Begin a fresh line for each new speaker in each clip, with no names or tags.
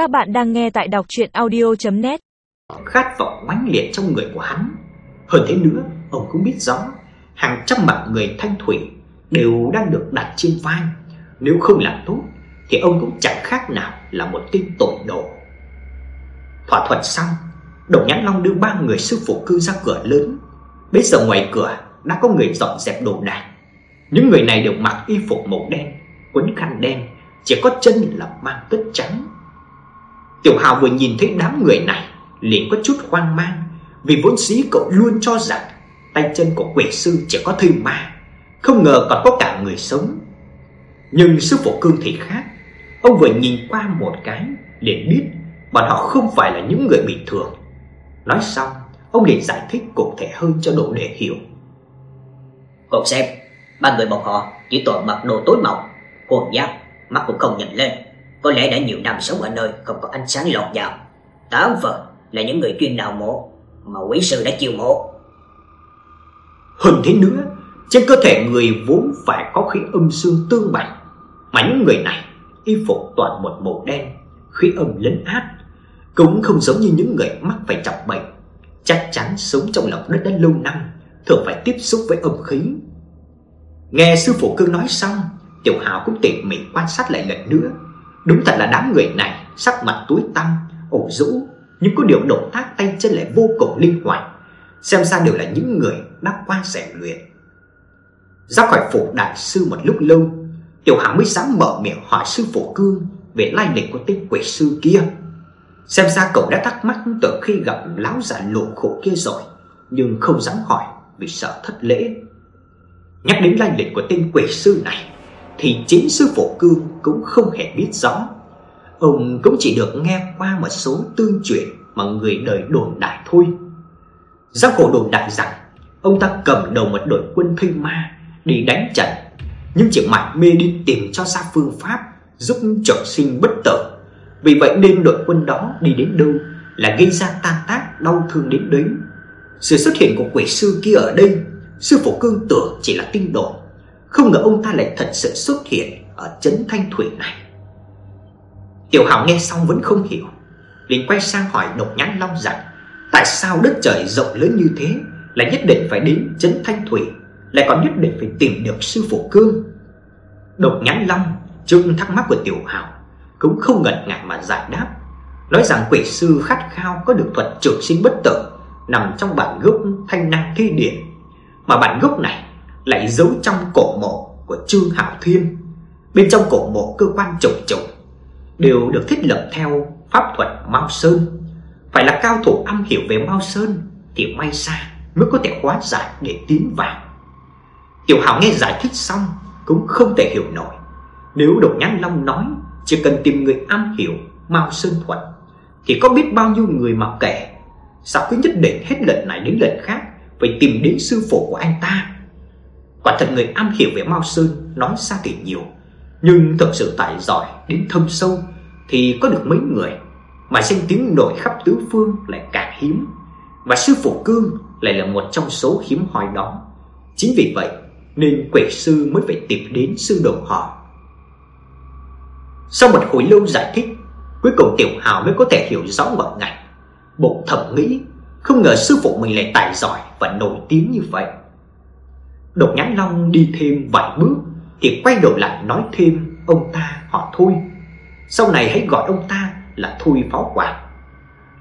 Các bạn đang nghe tại đọc chuyện audio.net
Khát vọng mãnh liệt trong người của hắn. Hơn thế nữa, ông cũng biết rõ Hàng trăm mạng người thanh thủy Đều đang được đặt trên vai. Nếu không làm tốt Thì ông cũng chẳng khác nào là một tên tội đồ. Thỏa thuận xong Đồng Nhãn Long đưa ba người sư phụ cư ra cửa lớn. Bây giờ ngoài cửa đã có người dọn dẹp đồ đạc. Những người này đều mặc y phục màu đen Quấn khăn đen Chỉ có chân là mang tất trắng. Tiểu Hào vừa nhìn thấy đám người này, liền có chút hoang mang, Vì vốn dĩ cậu luôn cho rằng Tay chân của quỷ sư chỉ có thây ma Không ngờ còn có cả người sống. Nhưng sư phụ cương thì khác, Ông vừa nhìn qua một cái, liền biết Bọn họ không phải là những người bình thường. Nói xong, Ông liền giải thích cụ thể hơn cho độ để hiểu.
Cậu xem, Ba người bọn họ chỉ toàn mặc đồ tối màu, Quần giáp, Mắt cũng không nhìn lên. Có lẽ đã nhiều năm sống ở nơi không có ánh sáng lọt vào. Tám phần là những người chuyên đào mộ, Mà quý sư đã chiêu mộ.
Hơn thế nữa, Trên cơ thể người vốn phải có khí âm xương tương bạch Mà những người này Y phục toàn một màu đen Khí âm lấn át, Cũng không giống như những người mắc phải trọng bệnh. Chắc chắn sống trong lòng đất đã lâu năm, Thường phải tiếp xúc với âm khí. Nghe sư phụ cương nói xong, Tiểu Hào cũng tỉ mỉ quan sát lại lần nữa. Đúng thật là đám người này Sắc mặt tối tăm, ổ rũ Nhưng có điều động tác tay chân lại vô cùng linh hoạt. Xem ra đều là những người đã qua rèn luyện. Ra khỏi phủ đại sư một lúc lâu Tiểu Hào mới dám mở miệng hỏi sư phụ cương Về lai lịch của tên quỷ sư kia. Xem ra cậu đã thắc mắc từ khi gặp lão già lộ khổ kia rồi Nhưng không dám hỏi vì sợ thất lễ. Nhắc đến lai lịch của tên quỷ sư này thì chính sư phụ cương cũng không hề biết rõ. Ông cũng chỉ được nghe qua một số tương truyền mà người đời đồn đại thôi. Giang hồ đồn đại rằng, Ông ta cầm đầu một đội quân thây ma đi đánh trận, Nhưng chỉ mải mê đi tìm cho ra phương pháp giúp trọng sinh bất tử. Vì vậy nên đội quân đó đi đến đâu là gây ra tan tác đau thương đến đấy. Sự xuất hiện của quỷ sư kia ở đây, Sư phụ cương tưởng chỉ là tin đồn. Không ngờ ông ta lại thật sự xuất hiện Ở trấn Thanh Thủy này. Tiểu Hảo nghe xong vẫn không hiểu, liền quay sang hỏi Độc Nhãn Long rằng, Tại sao đất trời rộng lớn như thế Lại nhất định phải đến trấn Thanh Thủy, Lại còn nhất định phải tìm được sư phụ cương? Độc Nhãn Long trước thắc mắc của Tiểu Hảo, Cũng không ngần ngại mà giải đáp, Nói rằng quỷ sư khát khao có được thuật trường sinh bất tử Nằm trong bản gốc thanh năng thi điển, mà bản gốc này lại giấu trong cổ mộ của Trương Hạo Thiên. Bên trong cổ mộ cơ quan trùng trùng đều được thiết lập theo pháp thuật Mao Sơn. Phải là cao thủ am hiểu về Mao Sơn thì may ra mới có thể hóa giải để tiến vào. Tiểu Hạo nghe giải thích xong cũng không thể hiểu nổi. Nếu Độc Nhãn Long nói chỉ cần tìm người am hiểu Mao Sơn thuật thì có biết bao nhiêu người mà kể. Sao cứ nhất định hết lần này đến lần khác phải tìm đến sư phụ của anh ta. Quả thật người am hiểu về Mao Sơn nói xa thì nhiều, nhưng thực sự tài giỏi đến thâm sâu thì có được mấy người, mà danh tiếng nổi khắp tứ phương lại càng hiếm, và sư phụ Cương lại là một trong số hiếm hoi đó. Chính vì vậy nên quỷ sư mới phải tìm đến sư đồng họ. Sau một hồi lâu giải thích, cuối cùng Tiểu Hào mới có thể hiểu rõ ngọn ngành. bộ thẩm nghĩ không ngờ sư phụ mình lại tài giỏi và nổi tiếng như vậy Độc nhãn long đi thêm vài bước Thì quay đầu lại nói thêm, ông ta họ Thôi Sau này hãy gọi ông ta là Thôi phó Quản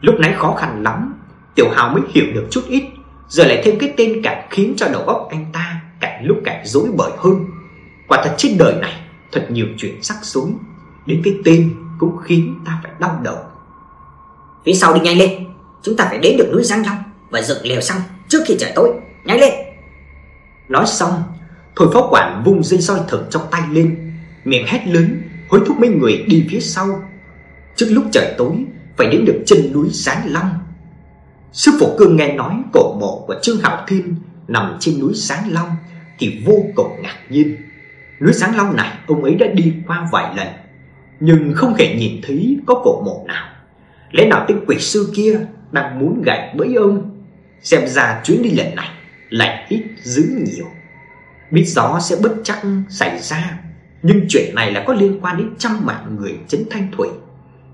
Lúc nãy khó khăn lắm, Tiểu Hào mới hiểu được chút ít, Giờ lại thêm cái tên càng khiến cho đầu óc anh ta Càng lúc càng rối bời hơn. Quả thật trên đời này, Thật nhiều chuyện sắc rối, Đến cái tên cũng khiến ta phải đau đầu.
Phía sau đi nhanh lên, Chúng ta phải đến được núi Giang Long Và dựng lều xong trước khi trời tối. Nhanh lên!
Nói xong, Thôi phó quản vung dây soi thừng trong tay lên, Miệng hét lớn, Hối thúc mấy người đi phía sau. Trước lúc trời tối, Phải đến được chân núi Sáng Long. Sư phụ cương nghe nói cổ mộ của Trương Hạo Thiên Nằm trên núi Sáng Long Thì vô cùng ngạc nhiên. Núi Sáng Long này, ông ấy đã đi qua vài lần, Nhưng không hề nhìn thấy có cổ mộ nào. Lẽ nào tên quỷ sư kia đang muốn gạch bẫy ông? Xem ra chuyến đi lần này Lạnh ít dữ nhiều. Biết gió sẽ bất chắc xảy ra, Nhưng chuyện này là có liên quan đến trăm mạng người trấn thanh thủy.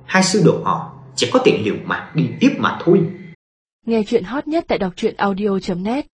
Hai sư đồ họ chỉ có thể liều mạng đi tiếp mà thôi.
Nghe chuyện hot nhất tại đọc truyện audio.net